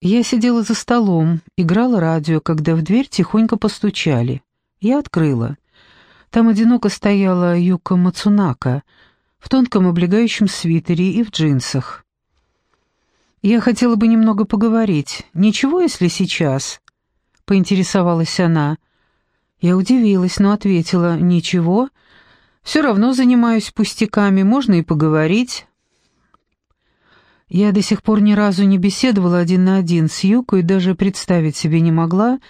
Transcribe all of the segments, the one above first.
Я сидела за столом, играла радио, когда в дверь тихонько постучали. Я открыла. Там одиноко стояла Юка Мацунака в тонком облегающем свитере и в джинсах. «Я хотела бы немного поговорить. Ничего, если сейчас?» — поинтересовалась она. Я удивилась, но ответила «Ничего. Все равно занимаюсь пустяками, можно и поговорить». Я до сих пор ни разу не беседовала один на один с Юкой и даже представить себе не могла,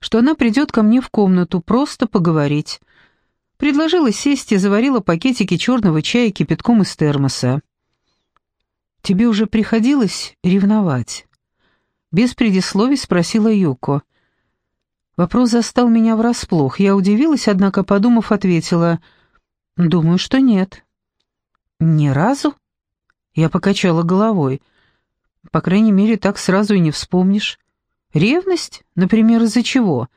что она придет ко мне в комнату просто поговорить. Предложила сесть и заварила пакетики черного чая кипятком из термоса. «Тебе уже приходилось ревновать?» Без предисловий спросила Юко. Вопрос застал меня врасплох. Я удивилась, однако, подумав, ответила, «Думаю, что нет». «Ни разу?» Я покачала головой. «По крайней мере, так сразу и не вспомнишь. Ревность? Например, из-за чего?»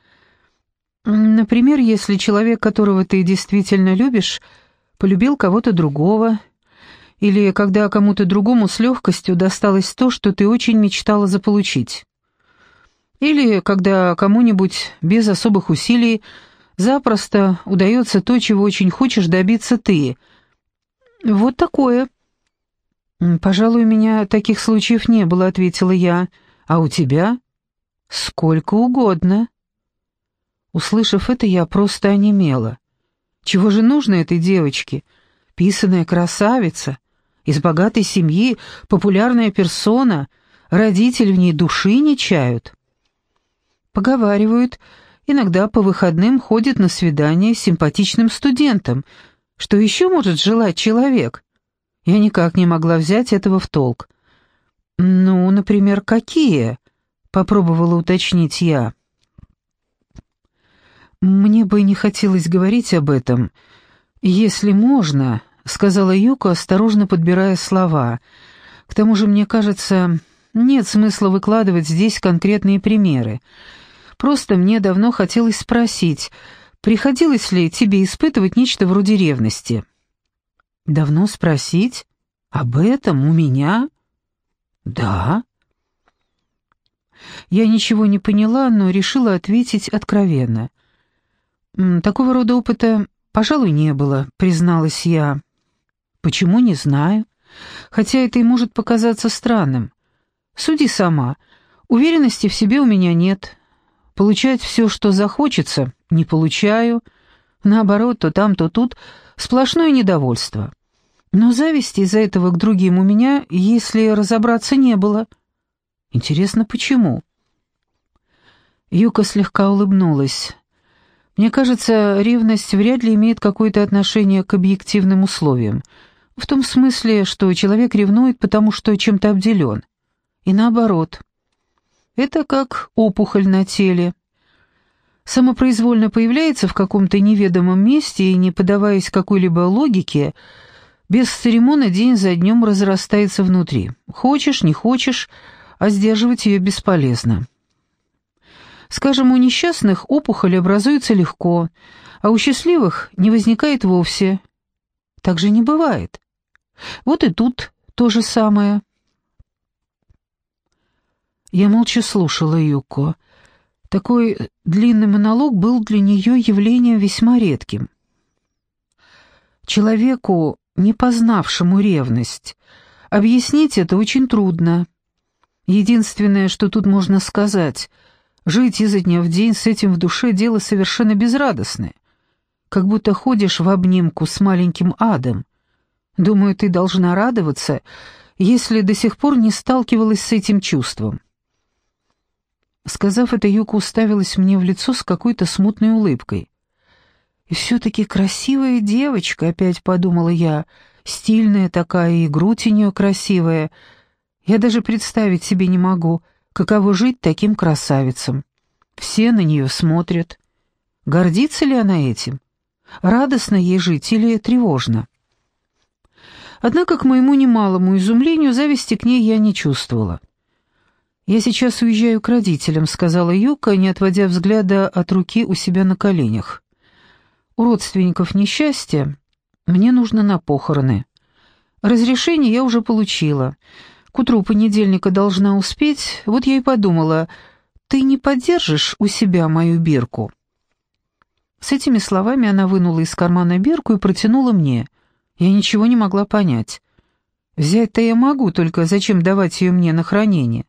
«Например, если человек, которого ты действительно любишь, полюбил кого-то другого, или когда кому-то другому с легкостью досталось то, что ты очень мечтала заполучить. Или когда кому-нибудь без особых усилий запросто удается то, чего очень хочешь добиться ты. Вот такое. «Пожалуй, у меня таких случаев не было», — ответила я. «А у тебя?» «Сколько угодно». Услышав это, я просто онемела. Чего же нужно этой девочке? Писаная красавица — из богатой семьи, популярная персона, родители в ней души не чают. Поговаривают, иногда по выходным ходит на свидание с симпатичным студентом. Что еще может желать человек? Я никак не могла взять этого в толк. «Ну, например, какие?» — попробовала уточнить я. «Мне бы не хотелось говорить об этом. Если можно, — сказала Юка, осторожно подбирая слова. «К тому же, мне кажется, нет смысла выкладывать здесь конкретные примеры. Просто мне давно хотелось спросить, приходилось ли тебе испытывать нечто вроде ревности?» «Давно спросить? Об этом у меня?» «Да». Я ничего не поняла, но решила ответить откровенно. «Такого рода опыта, пожалуй, не было», — призналась я. Почему, не знаю. Хотя это и может показаться странным. Суди сама. Уверенности в себе у меня нет. Получать все, что захочется, не получаю. Наоборот, то там, то тут сплошное недовольство. Но зависти из-за этого к другим у меня, если разобраться, не было. Интересно, почему? Юка слегка улыбнулась. Мне кажется, ревность вряд ли имеет какое-то отношение к объективным условиям — в том смысле, что человек ревнует, потому что чем-то обделен. И наоборот. Это как опухоль на теле. Самопроизвольно появляется в каком-то неведомом месте и, не подаваясь какой-либо логике, без церемона день за днем разрастается внутри. Хочешь, не хочешь, а сдерживать ее бесполезно. Скажем, у несчастных опухоль образуется легко, а у счастливых не возникает вовсе. Так же не бывает. Вот и тут то же самое. Я молча слушала Юко. Такой длинный монолог был для нее явлением весьма редким. Человеку, не познавшему ревность, объяснить это очень трудно. Единственное, что тут можно сказать, жить изо дня в день с этим в душе дело совершенно безрадостное, как будто ходишь в обнимку с маленьким адом, Думаю, ты должна радоваться, если до сих пор не сталкивалась с этим чувством». Сказав это, Юка уставилась мне в лицо с какой-то смутной улыбкой. «И все-таки красивая девочка», — опять подумала я, — «стильная такая, и грудь у нее красивая. Я даже представить себе не могу, каково жить таким красавицам. Все на нее смотрят. Гордится ли она этим? Радостно ей жить или тревожно?» Однако, к моему немалому изумлению, зависти к ней я не чувствовала. «Я сейчас уезжаю к родителям», — сказала Юка, не отводя взгляда от руки у себя на коленях. «У родственников несчастье. Мне нужно на похороны. Разрешение я уже получила. К утру понедельника должна успеть, вот я и подумала, ты не поддержишь у себя мою бирку?» С этими словами она вынула из кармана бирку и протянула мне. Я ничего не могла понять. Взять-то я могу, только зачем давать ее мне на хранение?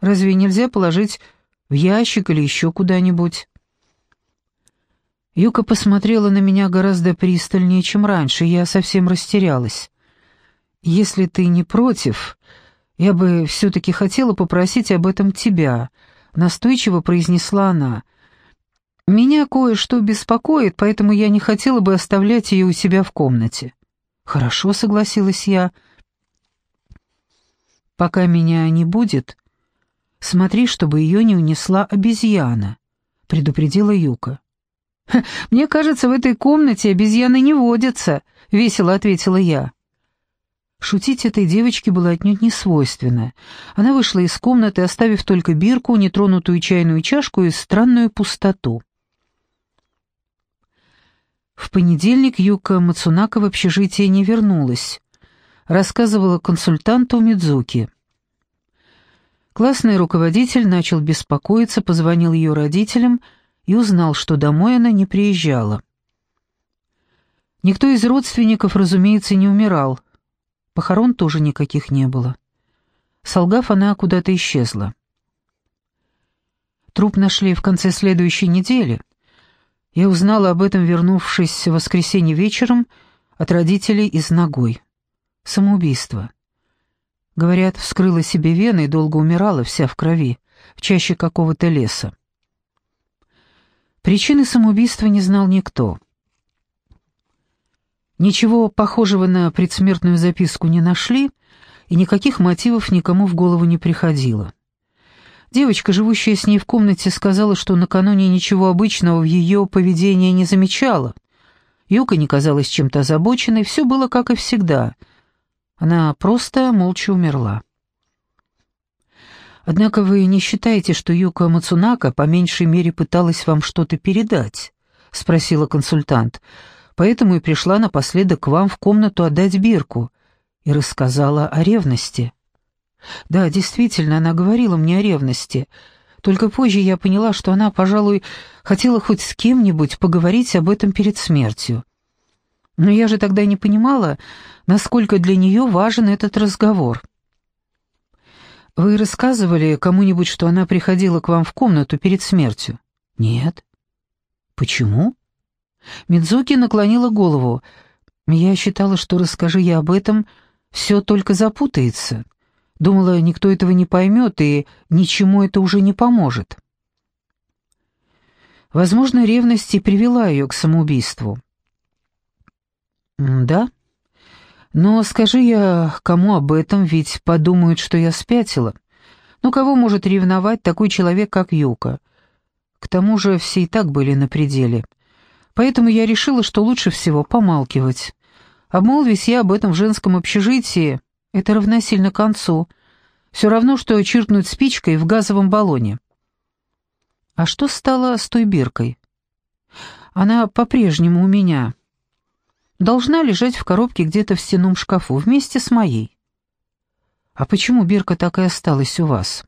Разве нельзя положить в ящик или еще куда-нибудь?» Юка посмотрела на меня гораздо пристальнее, чем раньше, я совсем растерялась. «Если ты не против, я бы все-таки хотела попросить об этом тебя», — настойчиво произнесла она. «Меня кое-что беспокоит, поэтому я не хотела бы оставлять ее у себя в комнате». «Хорошо», — согласилась я. «Пока меня не будет, смотри, чтобы ее не унесла обезьяна», — предупредила Юка. «Мне кажется, в этой комнате обезьяны не водятся», — весело ответила я. Шутить этой девочке было отнюдь не свойственно. Она вышла из комнаты, оставив только бирку, нетронутую чайную чашку и странную пустоту. В понедельник Юка Мацунака в общежитие не вернулась. Рассказывала консультанту Мидзуки. Классный руководитель начал беспокоиться, позвонил ее родителям и узнал, что домой она не приезжала. Никто из родственников, разумеется, не умирал. Похорон тоже никаких не было. Солгав, она куда-то исчезла. Труп нашли в конце следующей недели. Я узнала об этом, вернувшись в воскресенье вечером от родителей из ногой. Самоубийство. Говорят, вскрыла себе вены и долго умирала, вся в крови, в чаще какого-то леса. Причины самоубийства не знал никто. Ничего похожего на предсмертную записку не нашли, и никаких мотивов никому в голову не приходило. Девочка, живущая с ней в комнате, сказала, что накануне ничего обычного в ее поведении не замечала. Юка не казалась чем-то озабоченной, все было как и всегда. Она просто молча умерла. Однако вы не считаете, что Юка Мацунака по меньшей мере пыталась вам что-то передать? спросила консультант поэтому и пришла напоследок к вам в комнату отдать бирку и рассказала о ревности. Да, действительно, она говорила мне о ревности. Только позже я поняла, что она, пожалуй, хотела хоть с кем-нибудь поговорить об этом перед смертью. Но я же тогда не понимала, насколько для нее важен этот разговор. Вы рассказывали кому-нибудь, что она приходила к вам в комнату перед смертью? Нет. Почему? Мидзуки наклонила голову. «Я считала, что, расскажи я об этом, все только запутается. Думала, никто этого не поймет, и ничему это уже не поможет». Возможно, ревность и привела ее к самоубийству. «Да? Но скажи я кому об этом, ведь подумают, что я спятила. Ну, кого может ревновать такой человек, как Юка? К тому же все и так были на пределе». Поэтому я решила, что лучше всего помалкивать. Обмолвись я об этом в женском общежитии, это равносильно концу. Все равно, что чиркнуть спичкой в газовом баллоне. А что стало с той биркой? Она по-прежнему у меня. Должна лежать в коробке где-то в стенном шкафу, вместе с моей. А почему бирка так и осталась у вас?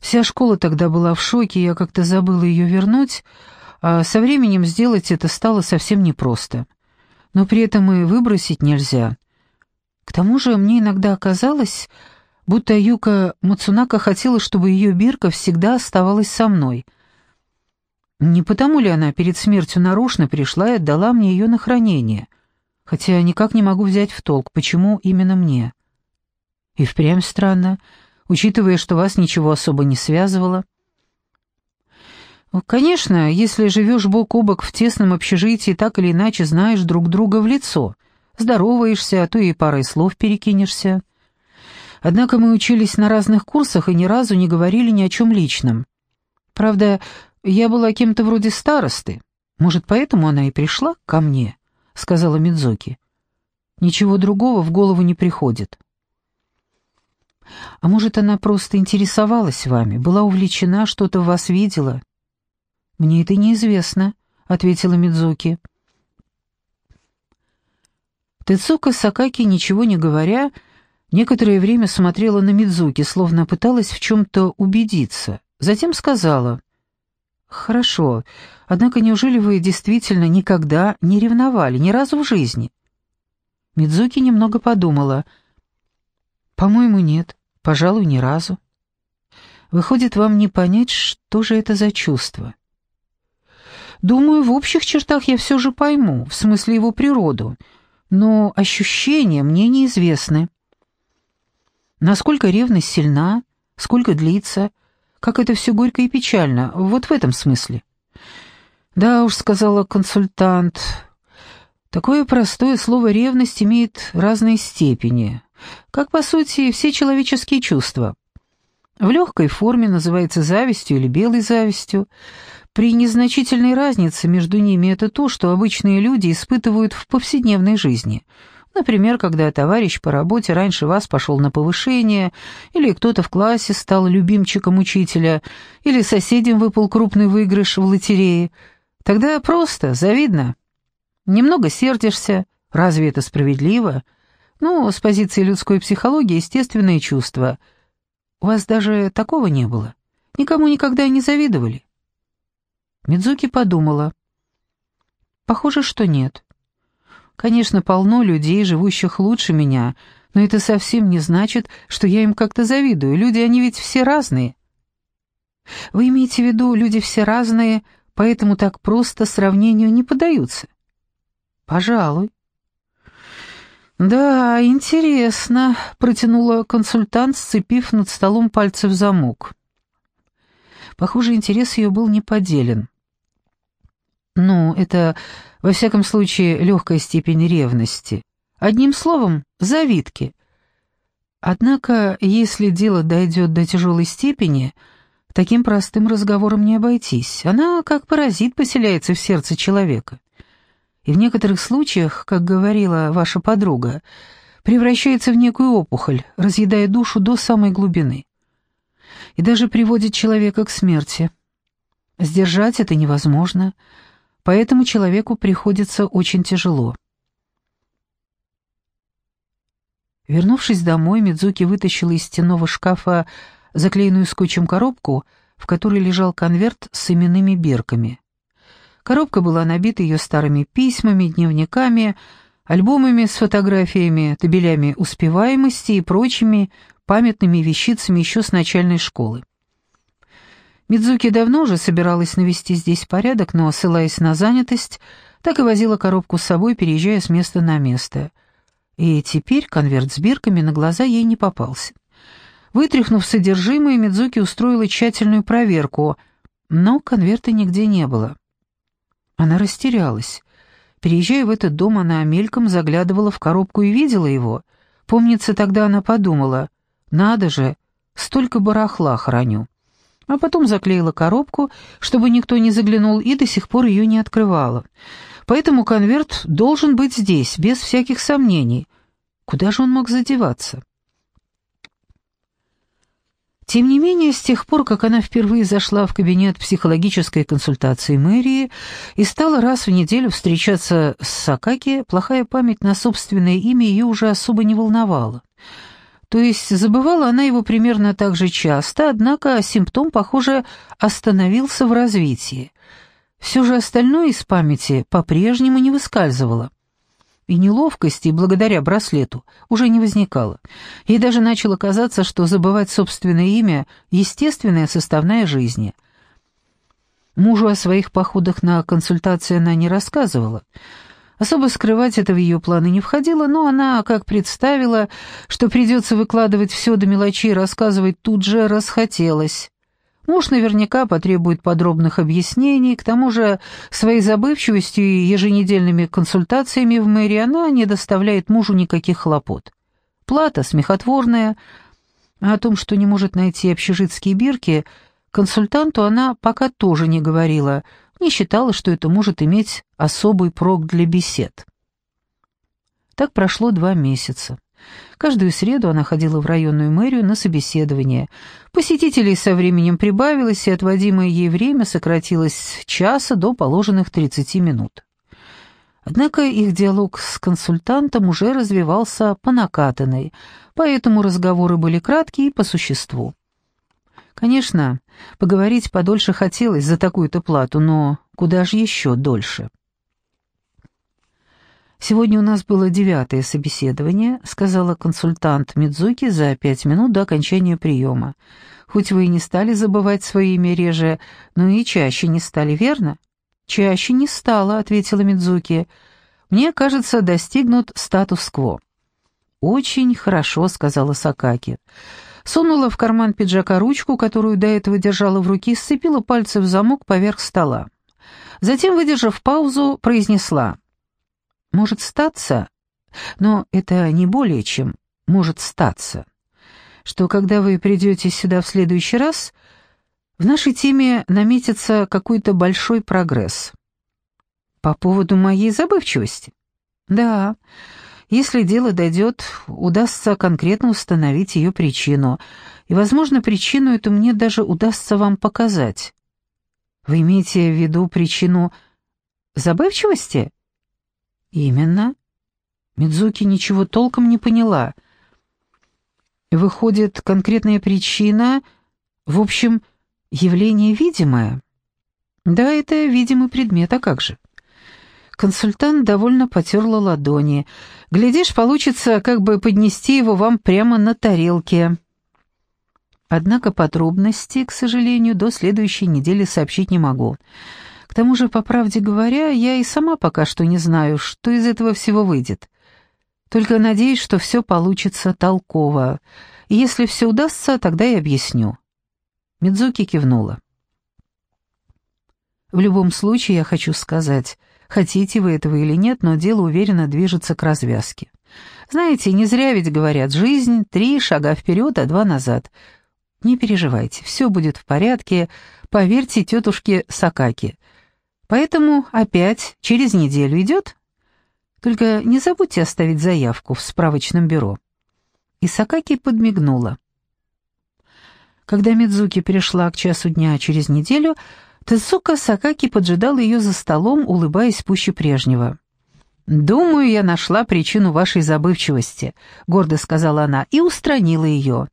Вся школа тогда была в шоке, я как-то забыла ее вернуть, а со временем сделать это стало совсем непросто. Но при этом и выбросить нельзя. К тому же мне иногда казалось, будто Юка Мацунака хотела, чтобы ее бирка всегда оставалась со мной. Не потому ли она перед смертью нарочно пришла и отдала мне ее на хранение, хотя никак не могу взять в толк, почему именно мне. И впрямь странно, учитывая, что вас ничего особо не связывало. Конечно, если живешь бок о бок в тесном общежитии, так или иначе знаешь друг друга в лицо, здороваешься, а то и парой слов перекинешься. Однако мы учились на разных курсах и ни разу не говорили ни о чем личном. Правда, я была кем-то вроде старосты. Может, поэтому она и пришла ко мне, — сказала Мидзоки. Ничего другого в голову не приходит. А может, она просто интересовалась вами, была увлечена, что-то в вас видела? «Мне это неизвестно», — ответила Мидзуки. Тецука Сакаки, ничего не говоря, Некоторое время смотрела на Мидзуки, словно пыталась в чем-то убедиться. Затем сказала, «Хорошо, однако неужели вы действительно никогда не ревновали, ни разу в жизни?» Мидзуки немного подумала. «По-моему, нет. Пожалуй, ни разу». «Выходит, вам не понять, что же это за чувство?» «Думаю, в общих чертах я все же пойму, в смысле его природу, но ощущения мне неизвестны». Насколько ревность сильна, сколько длится, как это все горько и печально, вот в этом смысле. Да уж, сказала консультант, такое простое слово «ревность» имеет разные степени, как, по сути, все человеческие чувства. В легкой форме называется завистью или белой завистью. При незначительной разнице между ними это то, что обычные люди испытывают в повседневной жизни – Например, когда товарищ по работе раньше вас пошел на повышение, или кто-то в классе стал любимчиком учителя, или соседям выпал крупный выигрыш в лотерее. Тогда просто, завидно. Немного сердишься. Разве это справедливо? Ну, с позиции людской психологии естественное чувство. У вас даже такого не было? Никому никогда не завидовали? Мидзуки подумала. Похоже, что нет. Конечно, полно людей, живущих лучше меня, но это совсем не значит, что я им как-то завидую. Люди, они ведь все разные. Вы имеете в виду, люди все разные, поэтому так просто сравнению не поддаются? Пожалуй. «Да, интересно», — протянула консультант, сцепив над столом пальцы в замок. Похоже, интерес ее был не поделен. «Ну, это во всяком случае, легкая степень ревности. Одним словом, завидки. Однако, если дело дойдет до тяжелой степени, таким простым разговором не обойтись. Она, как паразит, поселяется в сердце человека. И в некоторых случаях, как говорила ваша подруга, превращается в некую опухоль, разъедая душу до самой глубины. И даже приводит человека к смерти. Сдержать это невозможно — поэтому человеку приходится очень тяжело. Вернувшись домой, Мидзуки вытащила из стенного шкафа заклеенную скотчем коробку, в которой лежал конверт с именными бирками. Коробка была набита ее старыми письмами, дневниками, альбомами с фотографиями, табелями успеваемости и прочими памятными вещицами еще с начальной школы. Мидзуки давно уже собиралась навести здесь порядок, но, ссылаясь на занятость, так и возила коробку с собой, переезжая с места на место. И теперь конверт с бирками на глаза ей не попался. Вытряхнув содержимое, Мидзуки устроила тщательную проверку, но конверта нигде не было. Она растерялась. Переезжая в этот дом, она мельком заглядывала в коробку и видела его. Помнится, тогда она подумала, «Надо же, столько барахла храню» а потом заклеила коробку, чтобы никто не заглянул, и до сих пор ее не открывала. Поэтому конверт должен быть здесь, без всяких сомнений. Куда же он мог задеваться? Тем не менее, с тех пор, как она впервые зашла в кабинет психологической консультации мэрии и стала раз в неделю встречаться с Сакаки, плохая память на собственное имя ее уже особо не волновала. То есть забывала она его примерно так же часто, однако симптом, похоже, остановился в развитии. Все же остальное из памяти по-прежнему не выскальзывало. И неловкости, благодаря браслету, уже не возникало. Ей даже начало казаться, что забывать собственное имя — естественная составная жизни. Мужу о своих походах на консультации она не рассказывала — Особо скрывать это в ее планы не входило, но она, как представила, что придется выкладывать все до мелочей, рассказывать тут же расхотелось. Муж наверняка потребует подробных объяснений, к тому же своей забывчивостью и еженедельными консультациями в мэрии она не доставляет мужу никаких хлопот. Плата смехотворная, а о том, что не может найти общежитские бирки, консультанту она пока тоже не говорила — не считала, что это может иметь особый прок для бесед. Так прошло два месяца. Каждую среду она ходила в районную мэрию на собеседование. Посетителей со временем прибавилось, и отводимое ей время сократилось с часа до положенных 30 минут. Однако их диалог с консультантом уже развивался по накатанной, поэтому разговоры были краткие и по существу. Конечно, поговорить подольше хотелось за такую-то плату, но куда же еще дольше? «Сегодня у нас было девятое собеседование», — сказала консультант Мидзуки за пять минут до окончания приема. «Хоть вы и не стали забывать свое имя реже, но и чаще не стали, верно?» «Чаще не стало», — ответила Мидзуки. «Мне кажется, достигнут статус-кво». «Очень хорошо», — сказала Сакаки. Сунула в карман пиджака ручку, которую до этого держала в руке, сцепила пальцы в замок поверх стола. Затем, выдержав паузу, произнесла — может статься, но это не более чем может статься, что когда вы придете сюда в следующий раз, в нашей теме наметится какой-то большой прогресс. По поводу моей забывчивости? Да, если дело дойдет, удастся конкретно установить ее причину, и, возможно, причину эту мне даже удастся вам показать. Вы имеете в виду причину забывчивости? «Именно?» Мидзуки ничего толком не поняла. «Выходит, конкретная причина, в общем, явление видимое?» «Да, это видимый предмет, а как же?» Консультант довольно потерла ладони. «Глядишь, получится как бы поднести его вам прямо на тарелке». Однако подробности, к сожалению, до следующей недели сообщить не могу. К тому же, по правде говоря, я и сама пока что не знаю, что из этого всего выйдет. Только надеюсь, что все получится толково. И если все удастся, тогда и объясню». Мидзуки кивнула. «В любом случае, я хочу сказать, хотите вы этого или нет, но дело уверенно движется к развязке. Знаете, не зря ведь говорят, жизнь — три шага вперед, а два назад. Не переживайте, все будет в порядке, поверьте тетушке Сакаки. Поэтому опять через неделю идет? Только не забудьте оставить заявку в справочном бюро». И Сакаки подмигнула. Когда Мидзуки перешла к часу дня через неделю, Тецука Сакаки поджидал ее за столом, улыбаясь пуще прежнего. «Думаю, я нашла причину вашей забывчивости», — гордо сказала она, — «и устранила ее».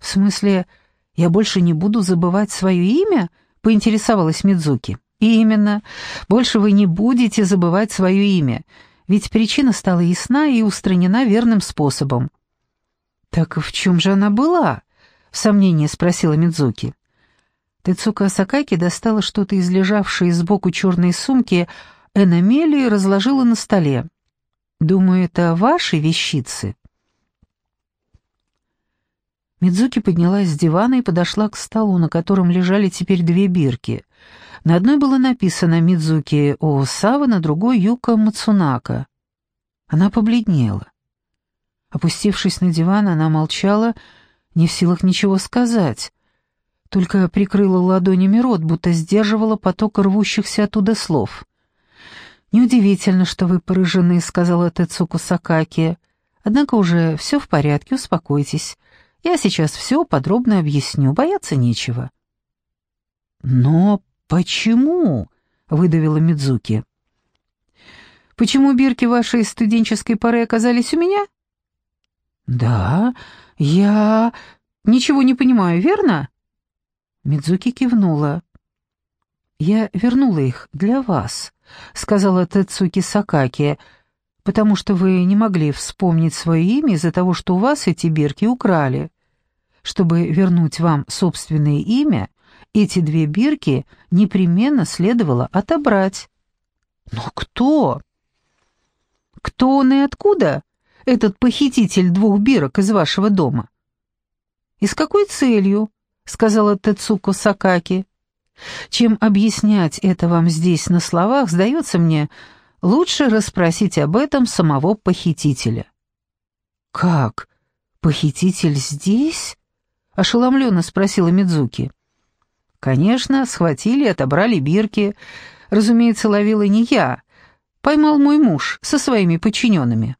«В смысле, я больше не буду забывать свое имя?» — поинтересовалась Мидзуки. «Именно. Больше вы не будете забывать свое имя, ведь причина стала ясна и устранена верным способом». «Так в чем же она была?» — в сомнении спросила Мидзуки. Тецука Сакаки достала что-то из лежавшей сбоку черной сумки Энамели и разложила на столе. «Думаю, это ваши вещицы?» Мидзуки поднялась с дивана и подошла к столу, на котором лежали теперь две бирки. На одной было написано «Мидзуки Оосава», на другой «Юка Мацунака». Она побледнела. Опустившись на диван, она молчала, не в силах ничего сказать, только прикрыла ладонями рот, будто сдерживала поток рвущихся оттуда слов. «Неудивительно, что вы поражены», — сказала Тецуку Сакаки. «Однако уже все в порядке, успокойтесь. Я сейчас все подробно объясню, бояться нечего». «Но «Почему?» — выдавила Мидзуки. «Почему бирки вашей студенческой поры оказались у меня?» «Да, я ничего не понимаю, верно?» Мидзуки кивнула. «Я вернула их для вас», — сказала Тецуки Сакаки, «потому что вы не могли вспомнить свое имя из-за того, что у вас эти бирки украли. Чтобы вернуть вам собственное имя, эти две бирки непременно следовало отобрать. Но кто? Кто он и откуда, этот похититель двух бирок из вашего дома? И с какой целью? Сказала Тецуко Сакаки. Чем объяснять это вам здесь на словах, сдается мне, лучше расспросить об этом самого похитителя. «Как? Похититель здесь?» — ошеломленно спросила Мидзуки. Конечно, схватили и отобрали бирки. Разумеется, ловила не я. Поймал мой муж со своими подчиненными.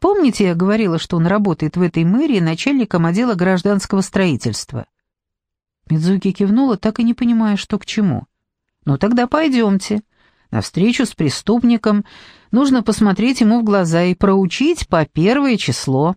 Помните, я говорила, что он работает в этой мэрии начальником отдела гражданского строительства? Мидзуки кивнула, так и не понимая, что к чему. «Ну тогда пойдемте. На встречу с преступником нужно посмотреть ему в глаза и проучить по первое число.